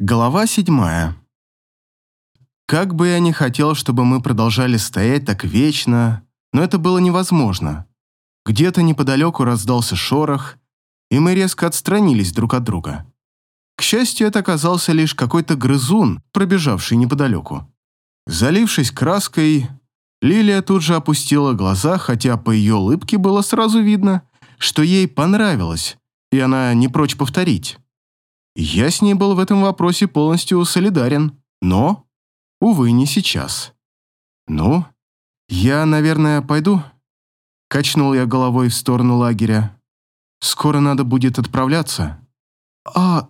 Глава седьмая. Как бы я ни хотел, чтобы мы продолжали стоять так вечно, но это было невозможно. Где-то неподалеку раздался шорох, и мы резко отстранились друг от друга. К счастью, это оказался лишь какой-то грызун, пробежавший неподалеку. Залившись краской, Лилия тут же опустила глаза, хотя по ее улыбке было сразу видно, что ей понравилось, и она не прочь повторить. Я с ней был в этом вопросе полностью солидарен, но, увы, не сейчас. Ну, я, наверное, пойду. Качнул я головой в сторону лагеря. Скоро надо будет отправляться. А,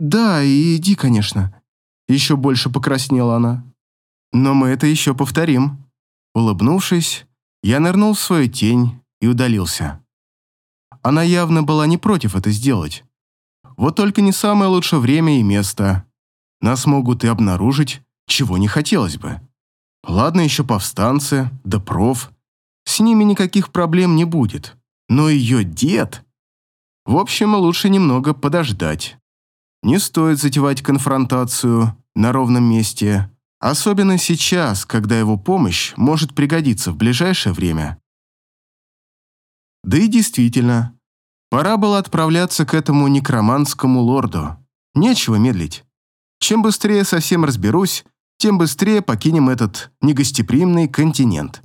да, иди, конечно. Еще больше покраснела она. Но мы это еще повторим. Улыбнувшись, я нырнул в свою тень и удалился. Она явно была не против это сделать. Вот только не самое лучшее время и место. Нас могут и обнаружить, чего не хотелось бы. Ладно еще повстанцы, да проф. С ними никаких проблем не будет. Но ее дед... В общем, лучше немного подождать. Не стоит затевать конфронтацию на ровном месте, особенно сейчас, когда его помощь может пригодиться в ближайшее время. Да и действительно, Пора было отправляться к этому некроманскому лорду. Нечего медлить. Чем быстрее совсем разберусь, тем быстрее покинем этот негостеприимный континент.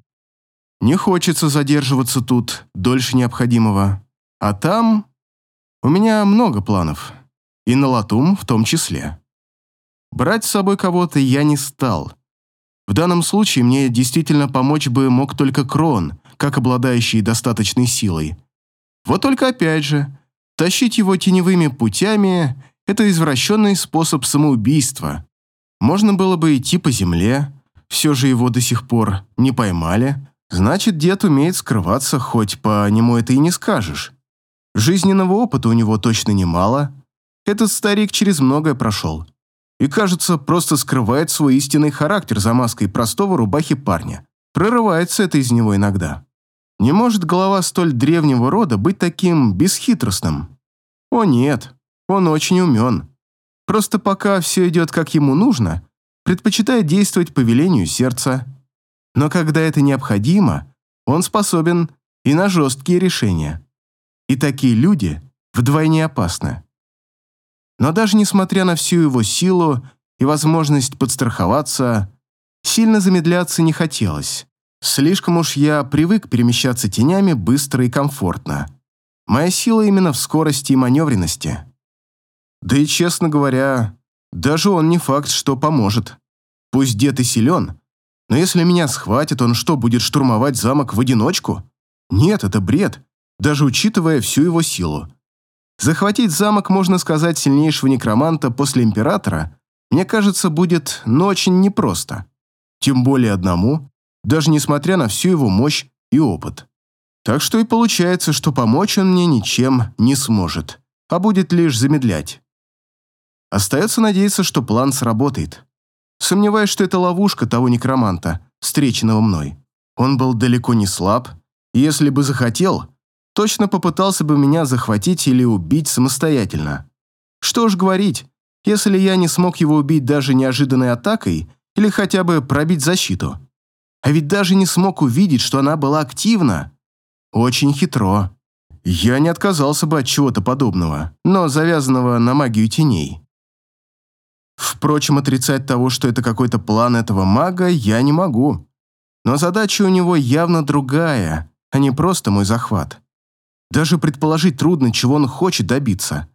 Не хочется задерживаться тут дольше необходимого. А там у меня много планов. И на Латум в том числе. Брать с собой кого-то я не стал. В данном случае мне действительно помочь бы мог только Крон, как обладающий достаточной силой. Вот только опять же, тащить его теневыми путями – это извращенный способ самоубийства. Можно было бы идти по земле, все же его до сих пор не поймали. Значит, дед умеет скрываться, хоть по нему это и не скажешь. Жизненного опыта у него точно немало. Этот старик через многое прошел. И, кажется, просто скрывает свой истинный характер за маской простого рубахи парня. Прорывается это из него иногда. Не может глава столь древнего рода быть таким бесхитростным. О нет, он очень умен. Просто пока все идет как ему нужно, предпочитает действовать по велению сердца. Но когда это необходимо, он способен и на жесткие решения. И такие люди вдвойне опасны. Но даже несмотря на всю его силу и возможность подстраховаться, сильно замедляться не хотелось. Слишком уж я привык перемещаться тенями быстро и комфортно. Моя сила именно в скорости и маневренности. Да и, честно говоря, даже он не факт, что поможет. Пусть дед и силен, но если меня схватит, он что, будет штурмовать замок в одиночку? Нет, это бред, даже учитывая всю его силу. Захватить замок, можно сказать, сильнейшего некроманта после императора, мне кажется, будет, но очень непросто. Тем более одному, даже несмотря на всю его мощь и опыт. Так что и получается, что помочь он мне ничем не сможет, а будет лишь замедлять. Остается надеяться, что план сработает. Сомневаюсь, что это ловушка того некроманта, встреченного мной. Он был далеко не слаб, и если бы захотел, точно попытался бы меня захватить или убить самостоятельно. Что ж говорить, если я не смог его убить даже неожиданной атакой или хотя бы пробить защиту. А ведь даже не смог увидеть, что она была активна. Очень хитро. Я не отказался бы от чего-то подобного, но завязанного на магию теней. Впрочем, отрицать того, что это какой-то план этого мага, я не могу. Но задача у него явно другая, а не просто мой захват. Даже предположить трудно, чего он хочет добиться.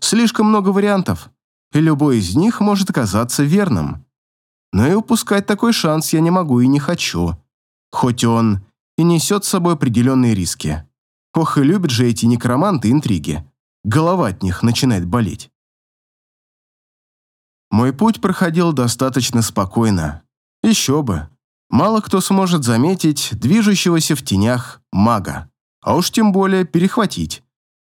Слишком много вариантов, и любой из них может оказаться верным. Но и упускать такой шанс я не могу и не хочу. Хоть он и несет с собой определенные риски. Ох, и любят же эти некроманты интриги. Голова от них начинает болеть. Мой путь проходил достаточно спокойно. Еще бы. Мало кто сможет заметить движущегося в тенях мага, а уж тем более перехватить.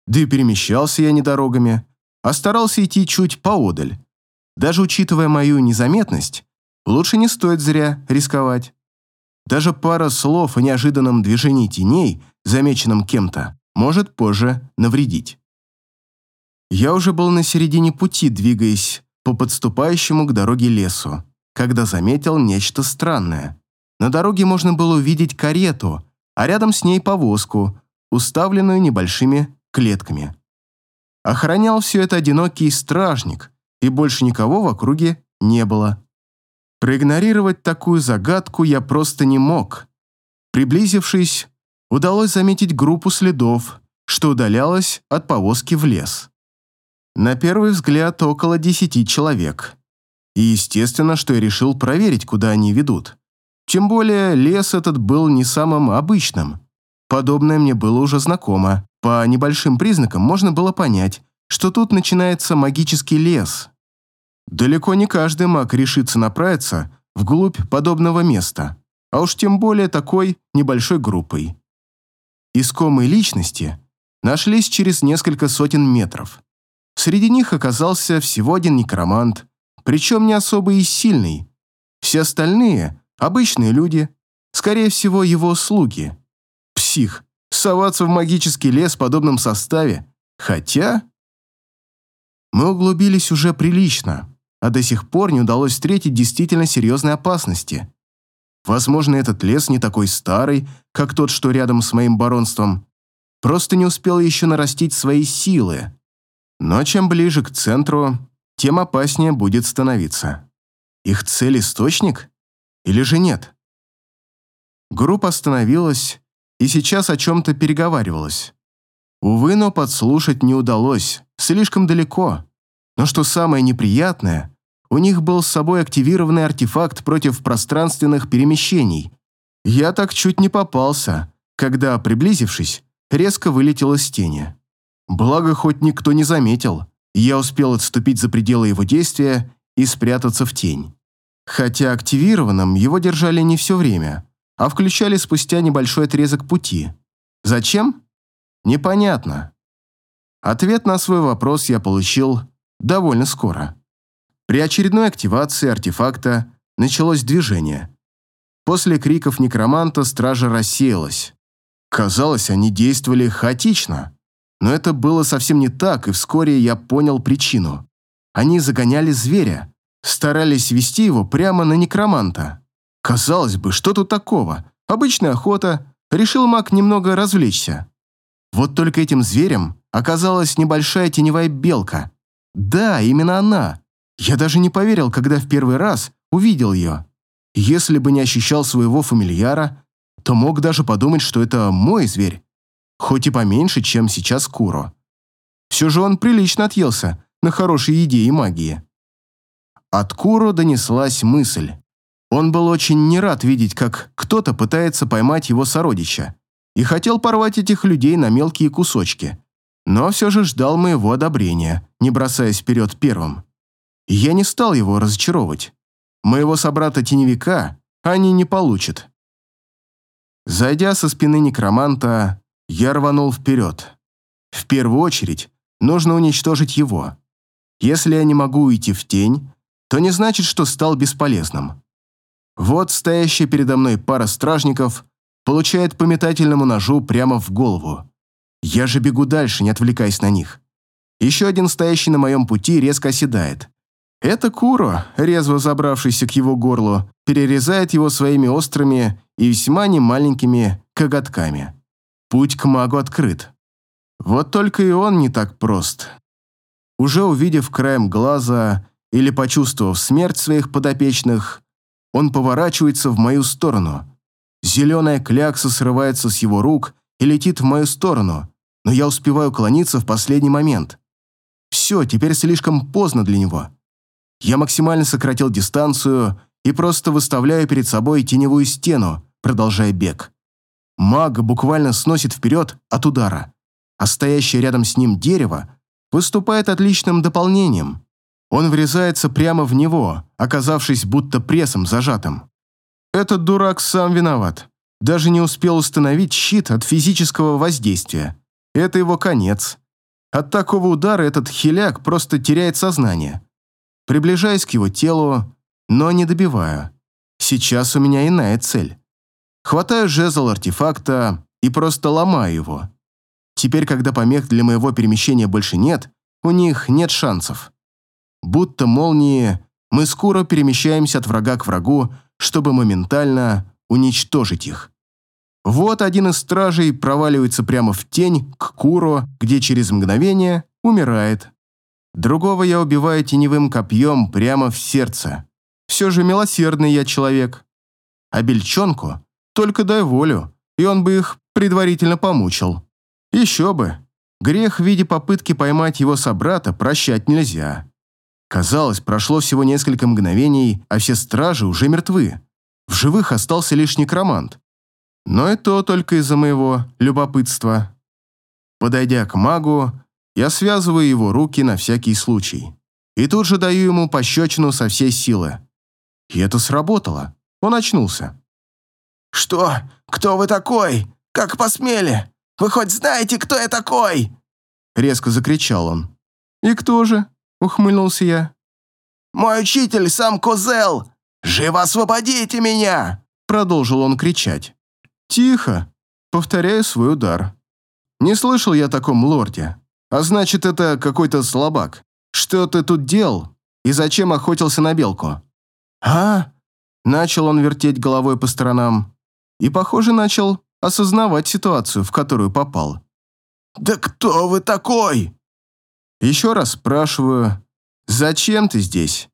Да и перемещался я не дорогами, а старался идти чуть поодаль. Даже учитывая мою незаметность, Лучше не стоит зря рисковать. Даже пара слов о неожиданном движении теней, замеченном кем-то, может позже навредить. Я уже был на середине пути, двигаясь по подступающему к дороге лесу, когда заметил нечто странное. На дороге можно было увидеть карету, а рядом с ней повозку, уставленную небольшими клетками. Охранял все это одинокий стражник, и больше никого в округе не было. Проигнорировать такую загадку я просто не мог. Приблизившись, удалось заметить группу следов, что удалялась от повозки в лес. На первый взгляд около десяти человек. И естественно, что я решил проверить, куда они ведут. Тем более лес этот был не самым обычным. Подобное мне было уже знакомо. По небольшим признакам можно было понять, что тут начинается магический лес. Далеко не каждый маг решится направиться вглубь подобного места, а уж тем более такой небольшой группой. Искомые личности нашлись через несколько сотен метров. Среди них оказался всего один некромант, причем не особо и сильный. Все остальные – обычные люди, скорее всего, его слуги. Псих, соваться в магический лес в подобном составе. Хотя... Мы углубились уже прилично, а до сих пор не удалось встретить действительно серьезной опасности. Возможно, этот лес не такой старый, как тот, что рядом с моим баронством, просто не успел еще нарастить свои силы. Но чем ближе к центру, тем опаснее будет становиться. Их цель – источник? Или же нет? Группа остановилась и сейчас о чем-то переговаривалась. Увы, но подслушать не удалось, слишком далеко. Но что самое неприятное, у них был с собой активированный артефакт против пространственных перемещений. Я так чуть не попался, когда, приблизившись, резко вылетел из тени. Благо, хоть никто не заметил, я успел отступить за пределы его действия и спрятаться в тень. Хотя активированным его держали не все время, а включали спустя небольшой отрезок пути. Зачем? Непонятно. Ответ на свой вопрос я получил довольно скоро. При очередной активации артефакта началось движение. После криков некроманта стража рассеялась. Казалось, они действовали хаотично. Но это было совсем не так, и вскоре я понял причину. Они загоняли зверя, старались вести его прямо на некроманта. Казалось бы, что тут такого? Обычная охота, решил маг немного развлечься. Вот только этим зверем оказалась небольшая теневая белка. Да, именно она. Я даже не поверил, когда в первый раз увидел ее. Если бы не ощущал своего фамильяра, то мог даже подумать, что это мой зверь хоть и поменьше, чем сейчас Куро. Все же он прилично отъелся на хорошей еде и магии. От Куро донеслась мысль. Он был очень не рад видеть, как кто-то пытается поймать его сородича, и хотел порвать этих людей на мелкие кусочки, но все же ждал моего одобрения, не бросаясь вперед первым. я не стал его разочаровывать. Моего собрата-теневика они не получат. Зайдя со спины некроманта, я рванул вперед. В первую очередь, нужно уничтожить его. Если я не могу уйти в тень, то не значит, что стал бесполезным. Вот стоящая передо мной пара стражников получает по метательному ножу прямо в голову. Я же бегу дальше, не отвлекаясь на них. Еще один стоящий на моем пути резко оседает. Это Куро, резво забравшийся к его горлу, перерезает его своими острыми и весьма немаленькими коготками. Путь к магу открыт. Вот только и он не так прост. Уже увидев краем глаза или почувствовав смерть своих подопечных, он поворачивается в мою сторону. Зеленая клякса срывается с его рук и летит в мою сторону, но я успеваю клониться в последний момент. Все, теперь слишком поздно для него. Я максимально сократил дистанцию и просто выставляю перед собой теневую стену, продолжая бег. Мага буквально сносит вперед от удара, а стоящее рядом с ним дерево выступает отличным дополнением. Он врезается прямо в него, оказавшись будто прессом зажатым. Этот дурак сам виноват. Даже не успел установить щит от физического воздействия. Это его конец. От такого удара этот хиляк просто теряет сознание. Приближаясь к его телу, но не добиваю. Сейчас у меня иная цель. Хватаю жезл артефакта и просто ломаю его. Теперь, когда помех для моего перемещения больше нет, у них нет шансов. будто молнии, мы скоро перемещаемся от врага к врагу, чтобы моментально уничтожить их. Вот один из стражей проваливается прямо в тень к Куро, где через мгновение умирает. Другого я убиваю теневым копьем прямо в сердце. Все же милосердный я человек. А бельчонку только дай волю, и он бы их предварительно помучил. Еще бы. Грех в виде попытки поймать его собрата прощать нельзя. Казалось, прошло всего несколько мгновений, а все стражи уже мертвы. В живых остался лишь некромант. Но и то только из-за моего любопытства. Подойдя к магу, я связываю его руки на всякий случай. И тут же даю ему пощечину со всей силы. И это сработало. Он очнулся. «Что? Кто вы такой? Как посмели? Вы хоть знаете, кто я такой?» Резко закричал он. «И кто же?» — ухмыльнулся я. «Мой учитель, сам Козел! Живо освободите меня!» Продолжил он кричать. «Тихо!» — повторяю свой удар. «Не слышал я о таком лорде. А значит, это какой-то слабак. Что ты тут делал? И зачем охотился на белку?» «А?» Начал он вертеть головой по сторонам. И, похоже, начал осознавать ситуацию, в которую попал. «Да кто вы такой?» Еще раз спрашиваю, «Зачем ты здесь?»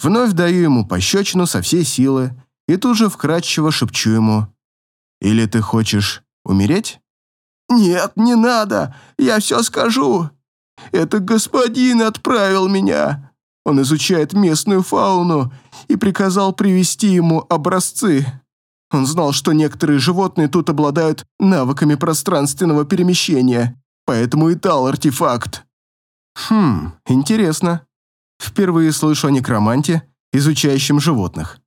Вновь даю ему пощечину со всей силы и тут же вкратчиво шепчу ему, или ты хочешь умереть?» «Нет, не надо, я все скажу. Это господин отправил меня. Он изучает местную фауну и приказал привести ему образцы. Он знал, что некоторые животные тут обладают навыками пространственного перемещения, поэтому и дал артефакт». «Хм, интересно. Впервые слышу о некроманте, изучающем животных.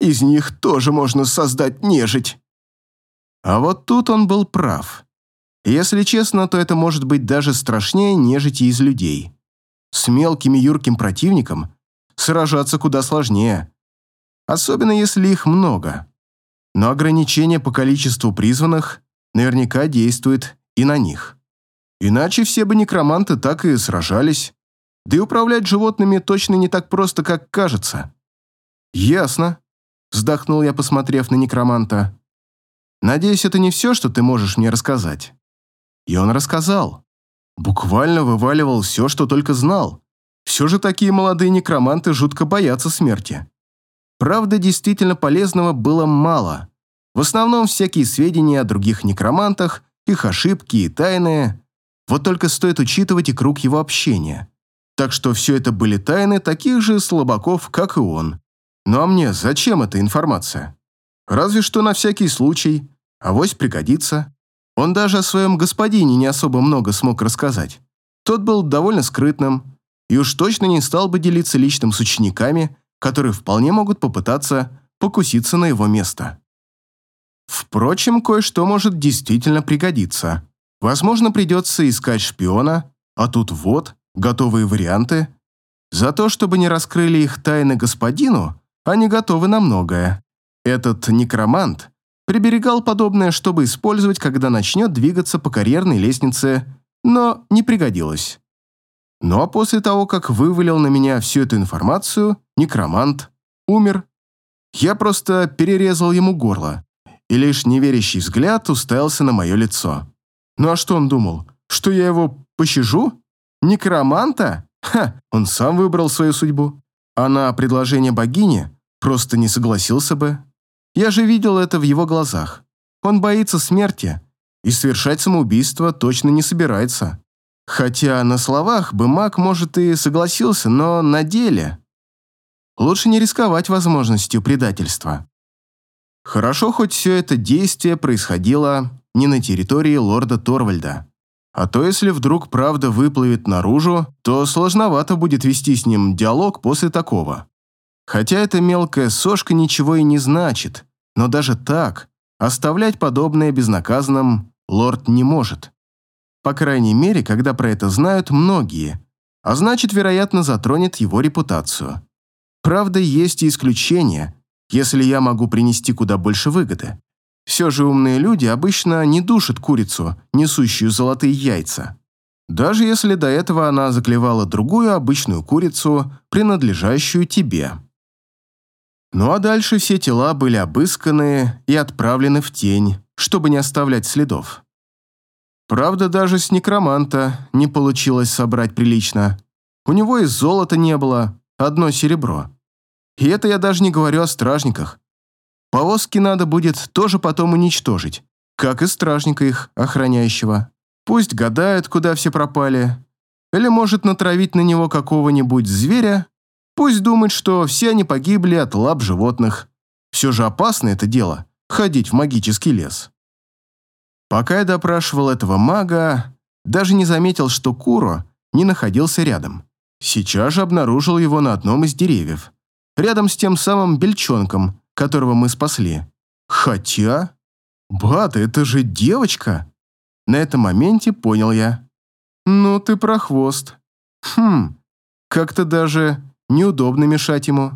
Из них тоже можно создать нежить». А вот тут он был прав. Если честно, то это может быть даже страшнее нежити из людей. С мелким и юрким противником сражаться куда сложнее. Особенно если их много. Но ограничение по количеству призванных наверняка действует и на них. Иначе все бы некроманты так и сражались. Да и управлять животными точно не так просто, как кажется. «Ясно», — вздохнул я, посмотрев на некроманта. Надеюсь, это не все, что ты можешь мне рассказать». И он рассказал. Буквально вываливал все, что только знал. Все же такие молодые некроманты жутко боятся смерти. Правда, действительно полезного было мало. В основном всякие сведения о других некромантах, их ошибки и тайны. Вот только стоит учитывать и круг его общения. Так что все это были тайны таких же слабаков, как и он. Ну а мне зачем эта информация? Разве что на всякий случай, авось пригодится. Он даже о своем господине не особо много смог рассказать. Тот был довольно скрытным и уж точно не стал бы делиться личным с учениками, которые вполне могут попытаться покуситься на его место. Впрочем, кое-что может действительно пригодиться. Возможно, придется искать шпиона, а тут вот, готовые варианты. За то, чтобы не раскрыли их тайны господину, они готовы на многое. Этот некромант приберегал подобное, чтобы использовать, когда начнет двигаться по карьерной лестнице, но не пригодилось. Ну а после того, как вывалил на меня всю эту информацию, некромант умер. Я просто перерезал ему горло, и лишь неверящий взгляд уставился на мое лицо. Ну а что он думал? Что я его пощажу? Некроманта? Ха, он сам выбрал свою судьбу. А на предложение богини просто не согласился бы. Я же видел это в его глазах. Он боится смерти и совершать самоубийство точно не собирается. Хотя на словах бы маг, может, и согласился, но на деле... Лучше не рисковать возможностью предательства. Хорошо, хоть все это действие происходило не на территории лорда Торвальда. А то, если вдруг правда выплывет наружу, то сложновато будет вести с ним диалог после такого. Хотя эта мелкая сошка ничего и не значит, но даже так оставлять подобное безнаказанным лорд не может. По крайней мере, когда про это знают многие, а значит, вероятно, затронет его репутацию. Правда, есть и исключения, если я могу принести куда больше выгоды. Все же умные люди обычно не душат курицу, несущую золотые яйца. Даже если до этого она заклевала другую обычную курицу, принадлежащую тебе. Ну а дальше все тела были обысканы и отправлены в тень, чтобы не оставлять следов. Правда, даже с некроманта не получилось собрать прилично. У него и золота не было, одно серебро. И это я даже не говорю о стражниках. Повозки надо будет тоже потом уничтожить, как и стражника их, охраняющего. Пусть гадают, куда все пропали. Или может натравить на него какого-нибудь зверя. Пусть думает, что все они погибли от лап животных. Все же опасно это дело – ходить в магический лес. Пока я допрашивал этого мага, даже не заметил, что Куро не находился рядом. Сейчас же обнаружил его на одном из деревьев, рядом с тем самым бельчонком, которого мы спасли. Хотя... Бата, это же девочка! На этом моменте понял я. Ну ты прохвост. Хм, как-то даже неудобно мешать ему.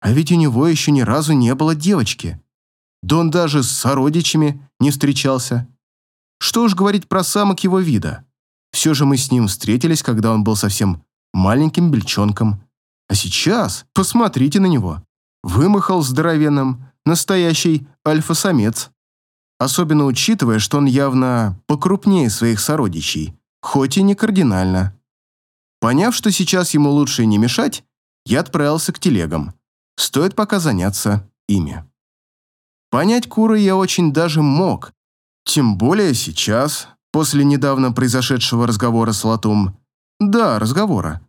А ведь у него еще ни разу не было девочки. Да он даже с сородичами не встречался. Что уж говорить про самок его вида. Все же мы с ним встретились, когда он был совсем маленьким бельчонком. А сейчас посмотрите на него. Вымахал здоровенным, настоящий альфа-самец. Особенно учитывая, что он явно покрупнее своих сородичей, хоть и не кардинально. Поняв, что сейчас ему лучше не мешать, я отправился к телегам. Стоит пока заняться ими. Понять Куры я очень даже мог, тем более сейчас, после недавно произошедшего разговора с Латум. Да, разговора.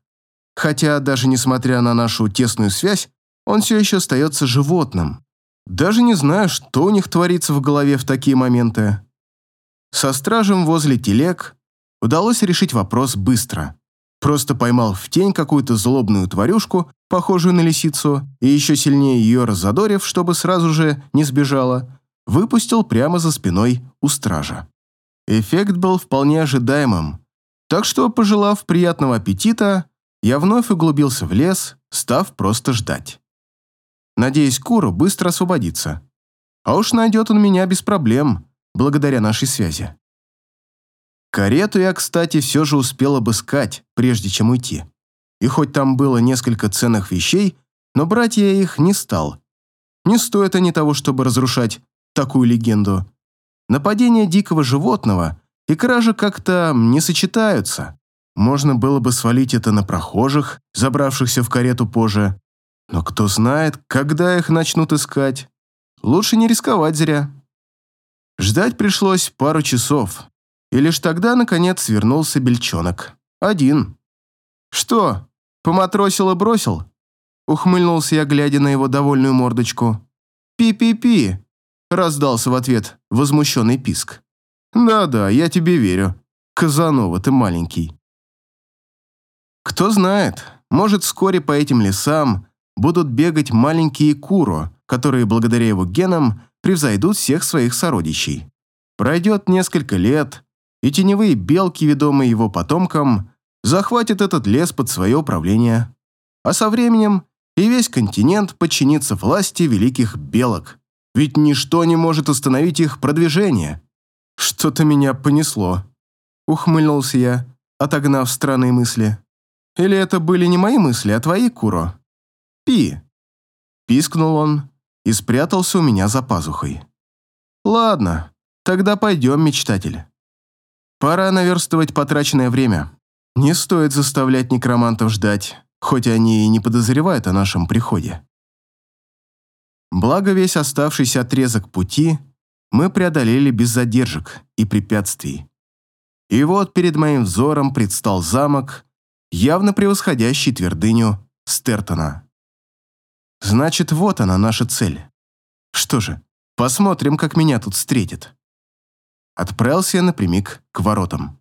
Хотя даже несмотря на нашу тесную связь, он все еще остается животным. Даже не знаю, что у них творится в голове в такие моменты. Со стражем возле телег удалось решить вопрос быстро. Просто поймал в тень какую-то злобную тварюшку, похожую на лисицу, и еще сильнее ее разодорив, чтобы сразу же не сбежала, выпустил прямо за спиной у стража. Эффект был вполне ожидаемым, так что, пожелав приятного аппетита, я вновь углубился в лес, став просто ждать. Надеюсь, Куру быстро освободится. А уж найдет он меня без проблем, благодаря нашей связи. Карету я, кстати, все же успел обыскать, прежде чем уйти. И хоть там было несколько ценных вещей, но брать я их не стал. Не стоит они того, чтобы разрушать такую легенду. Нападение дикого животного и кража как-то не сочетаются. Можно было бы свалить это на прохожих, забравшихся в карету позже, но кто знает, когда их начнут искать. Лучше не рисковать зря. Ждать пришлось пару часов. И лишь тогда, наконец, свернулся бельчонок. Один. «Что, поматросил и бросил?» Ухмыльнулся я, глядя на его довольную мордочку. «Пи-пи-пи!» Раздался в ответ возмущенный писк. «Да-да, я тебе верю. Казанова ты маленький». Кто знает, может, вскоре по этим лесам будут бегать маленькие Куро, которые благодаря его генам превзойдут всех своих сородичей. Пройдет несколько лет, и теневые белки, ведомые его потомкам, захватят этот лес под свое управление. А со временем и весь континент подчинится власти великих белок. Ведь ничто не может остановить их продвижение. Что-то меня понесло. Ухмыльнулся я, отогнав странные мысли. Или это были не мои мысли, а твои, Куро? Пи!» Пискнул он и спрятался у меня за пазухой. «Ладно, тогда пойдем, мечтатель. Пора наверстывать потраченное время. Не стоит заставлять некромантов ждать, хоть они и не подозревают о нашем приходе». Благо весь оставшийся отрезок пути мы преодолели без задержек и препятствий. И вот перед моим взором предстал замок, явно превосходящий твердыню Стертона. Значит, вот она, наша цель. Что же, посмотрим, как меня тут встретит. Отправился я напрямик к воротам.